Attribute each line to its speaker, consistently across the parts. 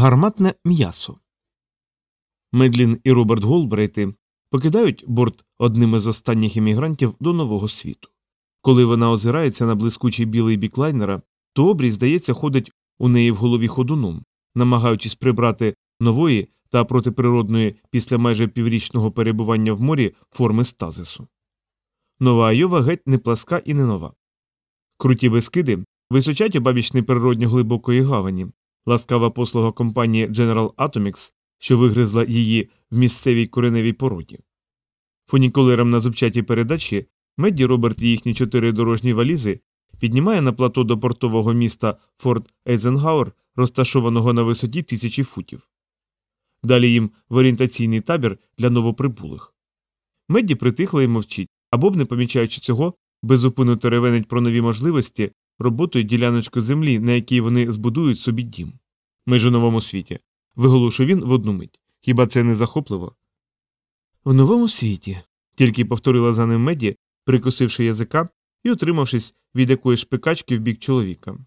Speaker 1: Гарматне м'ясо. Медлін і Роберт Голбрейти покидають борт одним із останніх іммігрантів до нового світу. Коли вона озирається на блискучий білий бік лайнера, то обрій, здається, ходить у неї в голові ходуном, намагаючись прибрати нової та протиприродної після майже піврічного перебування в морі форми стазису. Нова Айова геть не пласка і не нова. Круті безкиди височать обабіч неприродньо глибокої гавані, ласкава послуга компанії General Atomics, що вигризла її в місцевій кореневій породі. Фунікулером на зубчатій передачі Медді Роберт і їхні чотири дорожні валізи піднімає на плато до портового міста Форт Ейзенгауер, розташованого на висоті тисячі футів. Далі їм в орієнтаційний табір для новоприбулих. Медді притихла і мовчить, а Боб, не помічаючи цього, безупину теревенить про нові можливості роботою діляночку землі, на якій вони збудують собі дім. У новому світі. Виголошує він в одну мить. Хіба це не захопливо? В новому світі. Тільки повторила за ним Меді, прикусивши язика і отримавшись від якоїсь шпикачки в бік чоловіка.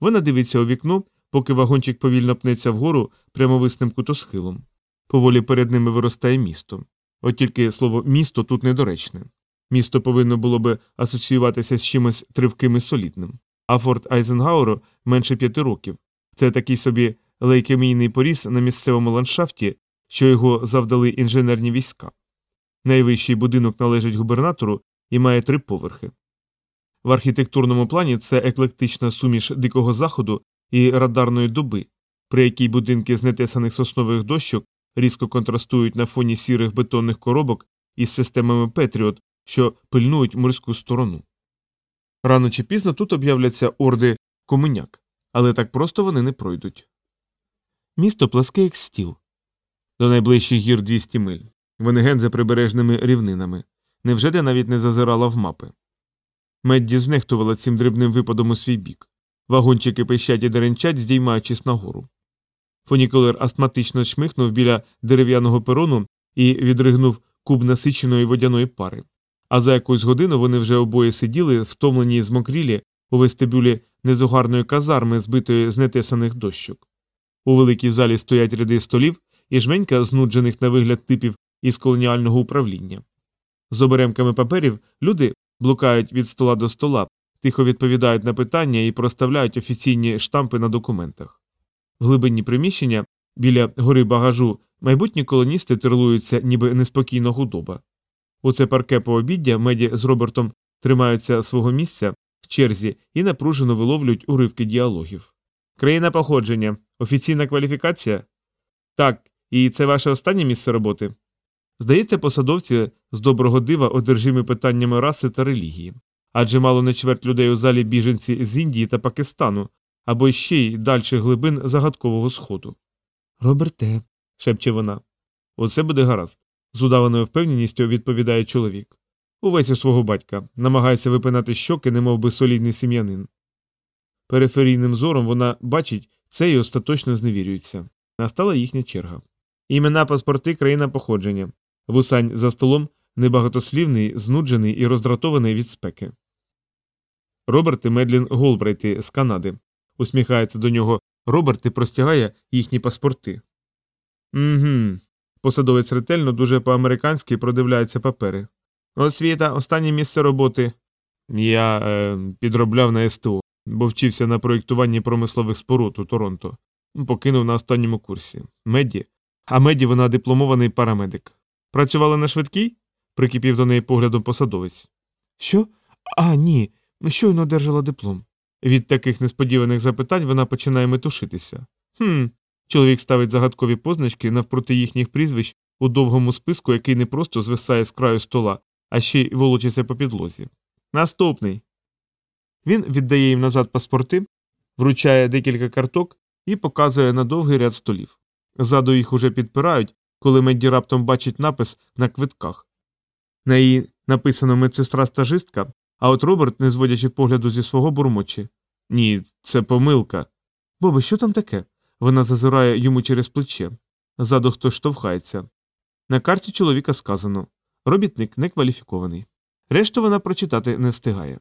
Speaker 1: Вона дивиться у вікно, поки вагончик повільно пнеться вгору прямовисним кутосхилом. Поволі перед ними виростає місто. От тільки слово місто тут недоречне. Місто повинно було би асоціюватися з чимось тривким і солідним. А форт Айзенгауру менше п'яти років. Це такий собі лейкемійний поріс на місцевому ландшафті, що його завдали інженерні війська. Найвищий будинок належить губернатору і має три поверхи. В архітектурному плані це еклектична суміш дикого заходу і радарної доби, при якій будинки з нетесаних соснових дощок різко контрастують на фоні сірих бетонних коробок із системами Петріот, що пильнують морську сторону. Рано чи пізно тут об'являться орди комуняк, але так просто вони не пройдуть. Місто пласке як стіл. До найближчих гір 200 миль. Вони ген за прибережними рівнинами. Невже де навіть не зазирала в мапи? Медді знехтувала цим дрібним випадом у свій бік. Вагончики пищать і деренчать, здіймаючись нагору. Фонікулер астматично чмихнув біля дерев'яного перону і відригнув куб насиченої водяної пари. А за якусь годину вони вже обоє сиділи, втомлені й змокрілі, у вестибюлі незугарної казарми, збитої з нетесаних дощок. У великій залі стоять ряди столів і жменька знуджених на вигляд типів із колоніального управління. З оберемками паперів люди блукають від стола до стола, тихо відповідають на питання і проставляють офіційні штампи на документах. В глибині приміщення біля гори багажу майбутні колоністи терлуються, ніби неспокійна худоба. У це парке пообіддя меді з Робертом тримаються свого місця в черзі і напружено виловлюють уривки діалогів. Країна походження, офіційна кваліфікація? Так, і це ваше останнє місце роботи? Здається, посадовці з доброго дива одержимі питаннями раси та релігії, адже мало не чверть людей у залі біженці з Індії та Пакистану або ще й дальших глибин загадкового сходу. Роберте, шепче вона. Усе буде гаразд, з удаваною впевненістю відповідає чоловік. Увесь у свого батька, намагається випинати щоки, немов би солідний сім'янин. Периферійним зором вона бачить це і остаточно зневірюється. Настала їхня черга. Імена паспорти країна походження. Вусань за столом небагатослівний, знуджений і роздратований від спеки. Роберт і Медлін Голбрайти з Канади. Усміхається до нього Роберт і простягає їхні паспорти. Угу. Посадовець ретельно, дуже по-американськи продивляється папери. Освіта, останнє місце роботи. Я е, підробляв на СТО, бо вчився на проєктуванні промислових споруд у Торонто. Покинув на останньому курсі. Медді. А Меді вона дипломований парамедик. Працювала на швидкій? прикипів до неї поглядом посадовець. Що? А, ні. Щойно одержала диплом. Від таких несподіваних запитань вона починає метушитися. Хм. Чоловік ставить загадкові позначки навпроти їхніх прізвищ у довгому списку, який не просто звисає з краю стола, а ще й волочиться по підлозі. Наступний. Він віддає їм назад паспорти, вручає декілька карток і показує на довгий ряд столів. Ззаду їх уже підпирають, коли Медді раптом бачить напис на квитках. На її написано медсестра стажистка, а от Роберт, не зводячи погляду зі свого бурмочі. Ні, це помилка. Бобе, що там таке? Вона зазирає йому через плече. Ззаду хтось штовхається. На карті чоловіка сказано робітник некваліфікований. Решту вона прочитати не встигає.